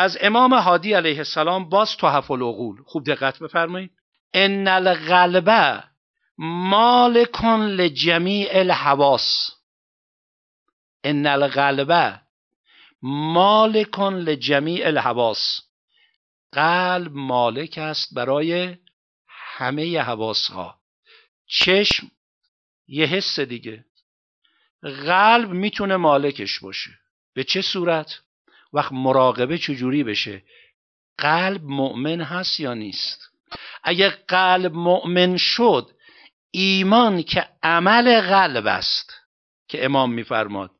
از امام هادی علیه السلام باز تحف العقول. خوب دقت بفرمایید. ان القلب مالکن لجمیع الحواس. ان القلب مالکن لجمیع الحواس. قلب مالک است برای همه حواس ها چشم. یه حس دیگه. قلب می‌تونه مالکش باشه. به چه صورت؟ وقت مراقبه چجوری بشه؟ قلب مؤمن هست یا نیست؟ اگه قلب مؤمن شد ایمان که عمل قلب است که امام میفرماد.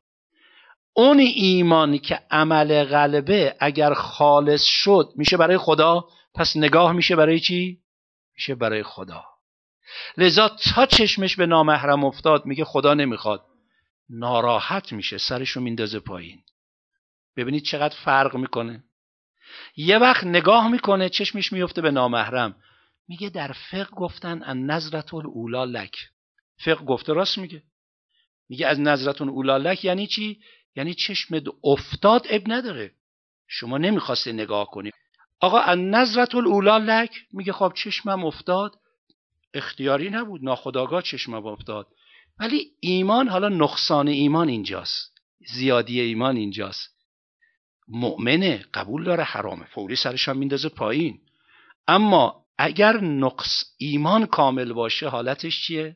اون ایمان که عمل قلبه اگر خالص شد میشه برای خدا؟ پس نگاه میشه برای چی؟ میشه برای خدا. لذا تا چشمش به نامحرم افتاد میگه خدا نمی‌خواد. ناراحت میشه سرشو میندازه پایین. ببینید چقدر فرق می‌کنه. یه وقت نگاه می‌کنه چشمش میفته به نامحرم. میگه در فقه گفتن ان نظرت الاولا لک. فقه گفته راست میگه. میگه از نظرتون اولا لک یعنی چی؟ یعنی چشم افتاد اب نداره. شما نمی‌خواسته نگاه کنی. آقا ان نظرت الاولا لک؟ میگه خب چشمم افتاد. اختیاری نبود. ناخداگاه چشمم افتاد. ولی ایمان حالا نقصان ایمان اینجاست. زیادی ایمان اینجاست. مؤمنه قبول داره حرامه. فوری سرش هم میندازه پایین. اما اگر نقص ایمان کامل باشه حالتش چیه؟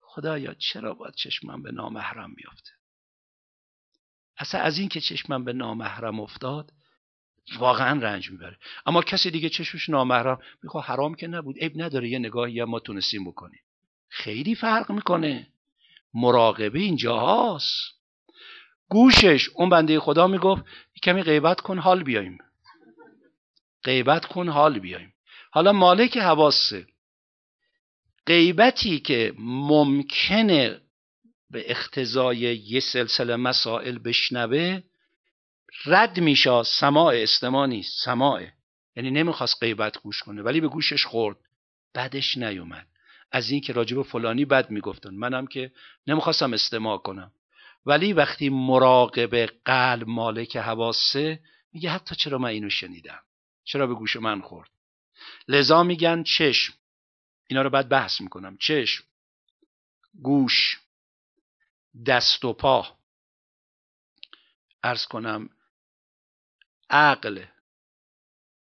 خدایا چرا باید چشمم به نامحرم بیفته؟ اصلا از این که چشمم به نامحرم افتاد واقعا رنج می‌بره. اما کسی دیگه چشمش نامحرم می‌خواد حرام که نبود عیب نداره یه نگاهی ما تونستیم بکنیم. خیلی فرق می‌کنه. مراقبه اینجا هاست. گوشش. اون بنده خدا می‌گفت کمی غیبت کن حال بیایم. غیبت کن حال بیایم. حالا مالک حواسه. غیبتی که ممکنه به اختزای یه سلسله مسائل بشنوه رد میشه. سماع استماع نیست. سماعه یعنی نمی‌خواست غیبت گوش کنه ولی به گوشش خورد. بعدش نیومد. از این که راجب فلانی بد می‌گفتن. منم که نمی‌خواستم استماع کنم. ولی وقتی مراقب قلب مالک حواسه میگه حتی چرا من اینو شنیدم؟ چرا به گوش من خورد؟ لذا میگن چشم. اینا رو بعد بحث می‌کنم. چشم گوش دست و پا. ارز کنم عقل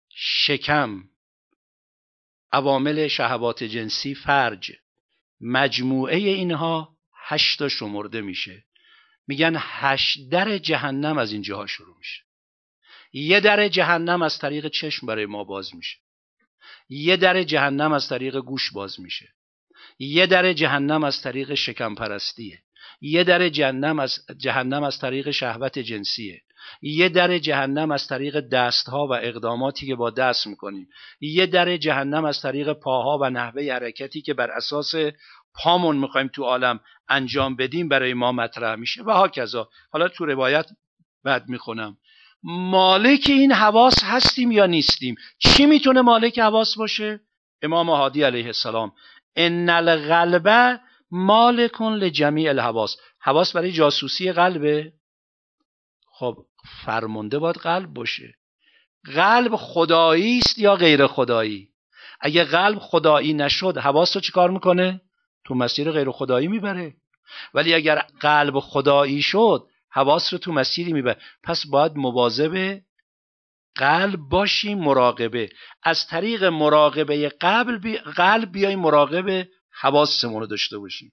شکم عوامل شهوات جنسی فرج. مجموعه اینها هشتا شمرده میشه. میگن هشت در جهنم از اینجاها شروع میشه. یه در جهنم از طریق چشم برای ما باز میشه. یه در جهنم از طریق گوش باز میشه. یه در جهنم از طریق شکم پرستیه یه در جهنم از جهنم از طریق شهوت جنسیه. یه در جهنم از طریق دستها و اقداماتی که با دست می‌کنیم. یه در جهنم از طریق پاها و نحوه حرکتی که بر اساس پامون می‌خوایم تو عالم انجام بدیم برای ما مطرح میشه. و هاکذا. حالا تو روایت بعد می‌خونم. مالک این حواس هستیم یا نیستیم؟ چی می‌تونه مالک حواس باشه؟ امام هادی علیه السلام. ان القلب مالکن لجمیع الحواس. حواس برای جاسوسی قلبه خب فرمانده باید قلب باشه. قلب خدایی است یا غیر خدایی؟ اگه قلب خدایی نشد حواس رو چیکار می‌کنه؟ تو مسیر غیر خدایی می‌بره. ولی اگر قلب خدایی شد حواس رو تو مسیری می‌بره. پس باید مواظب قلب باشیم مراقبه. از طریق مراقبه قلب, بی... قلب بیایم مراقبه حواسمون رو داشته باشیم